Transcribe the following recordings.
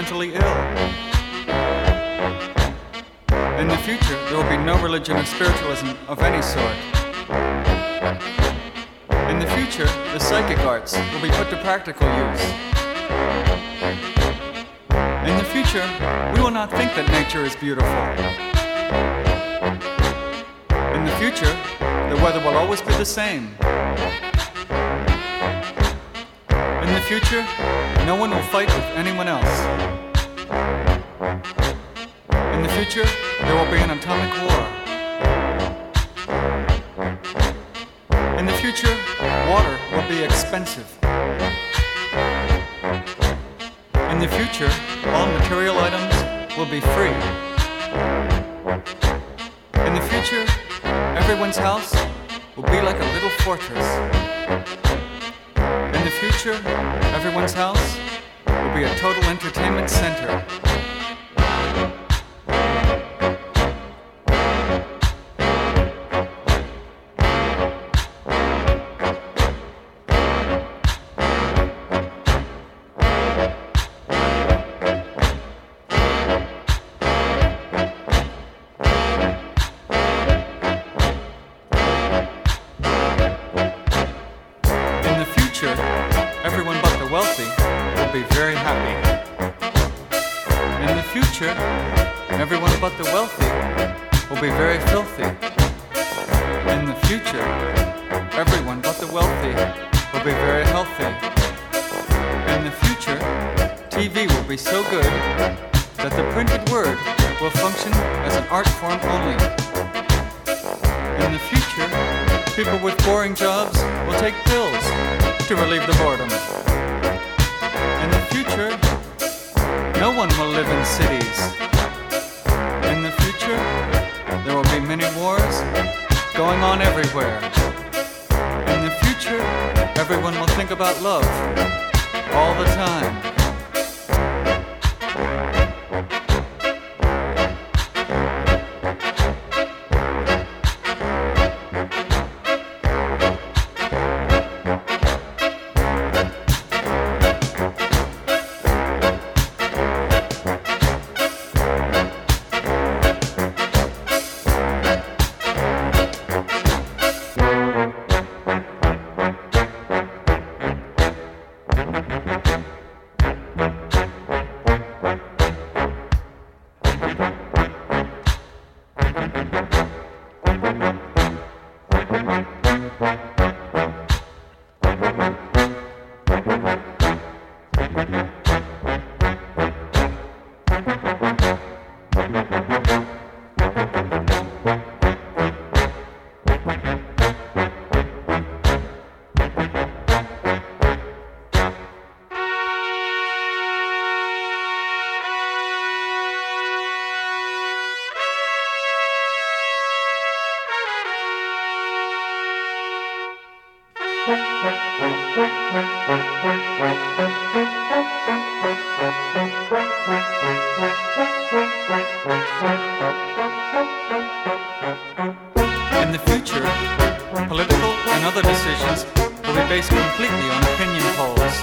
Mentally ill. In the future, there will be no religion or spiritualism of any sort. In the future, the psychic arts will be put to practical use. In the future, we will not think that nature is beautiful. In the future, the weather will always be the same. In the future, no one will fight with anyone else. In the future, there will be an atomic war. In the future, water will be expensive. In the future, all material items will be free. In the future, everyone's house will be like a little fortress. Future, everyone's house will be a total entertainment center. Everywhere. In the future, everyone will think about love all the time. Will be based completely on opinion polls.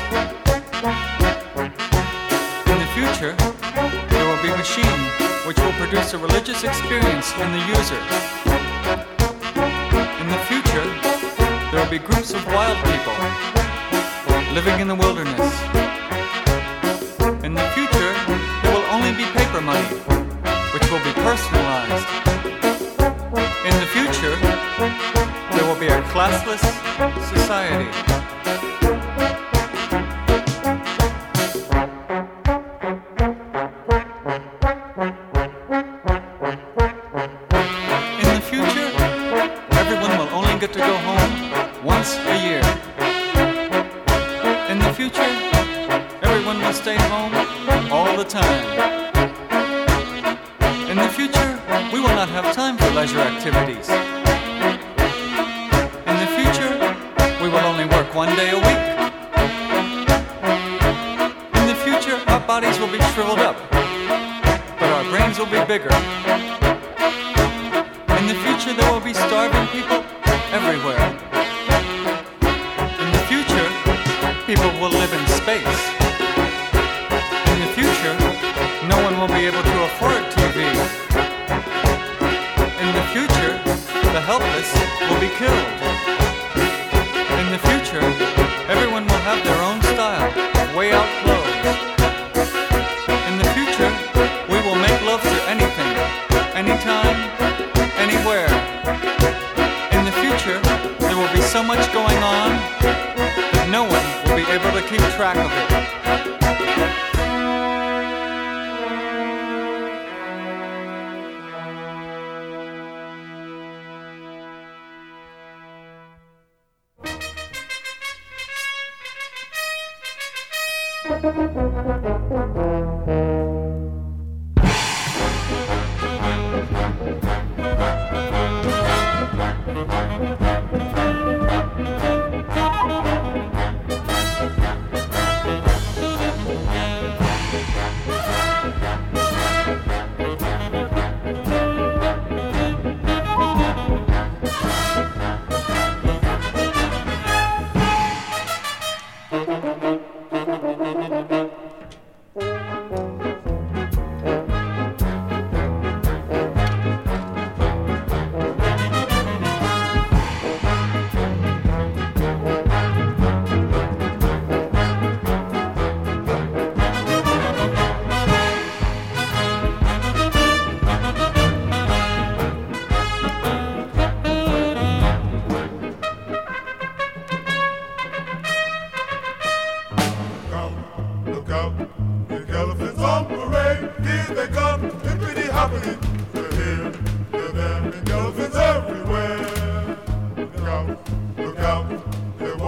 In the future, there will be machine which will produce a religious experience in the user. In the future, there will be groups of wild people living in the wilderness. In the future, there will only be paper money, which will be personalized. In the future, will be a classless society. Track. of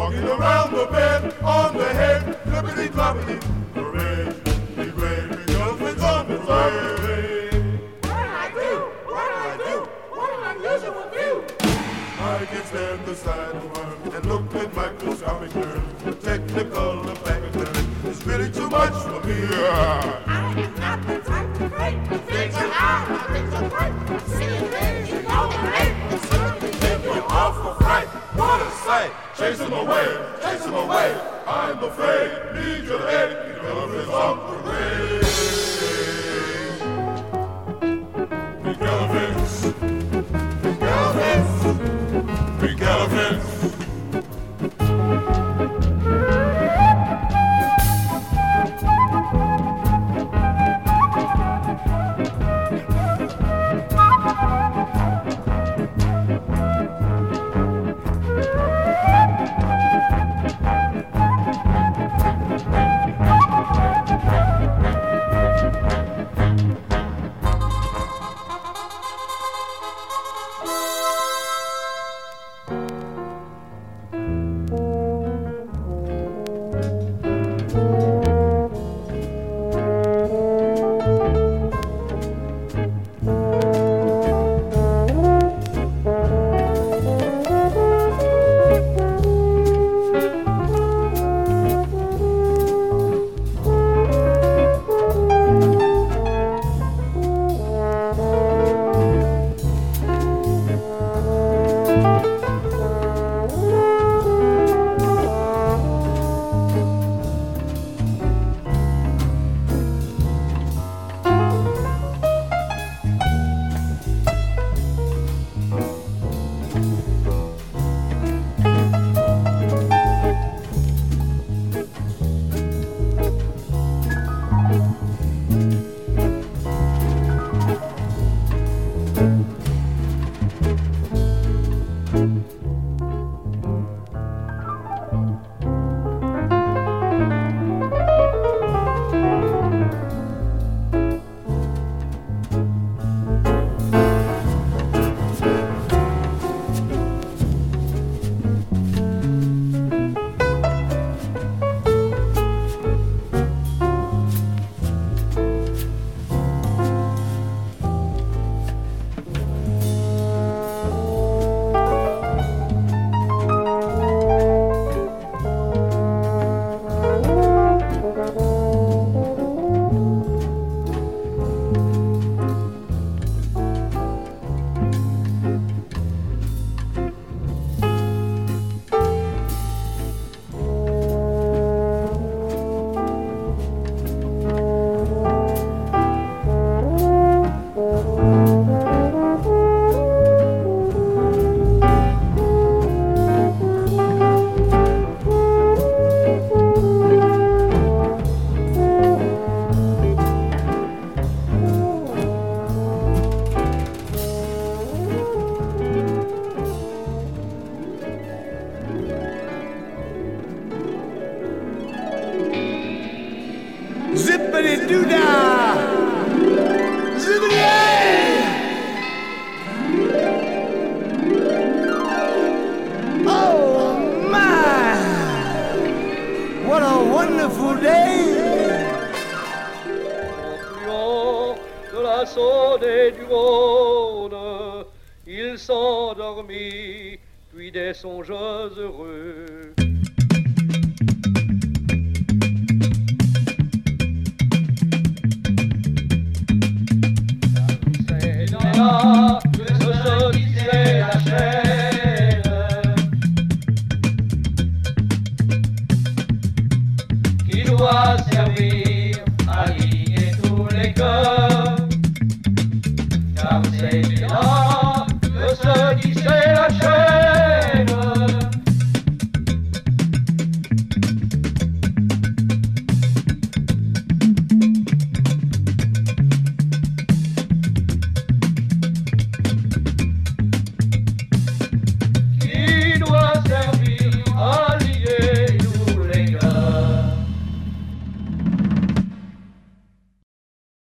walking around the bend on their head, flippity floppity. Hooray, elephants on did I do? What did I do? What an unusual view! I can stand aside and learn and look at microscopic nerves. Technical effect is really too much for me. I am not the type to break. Things are hard, things are things you are right. Chase him away, chase him away. I'm afraid. Need your aid. The elephant's on parade. Big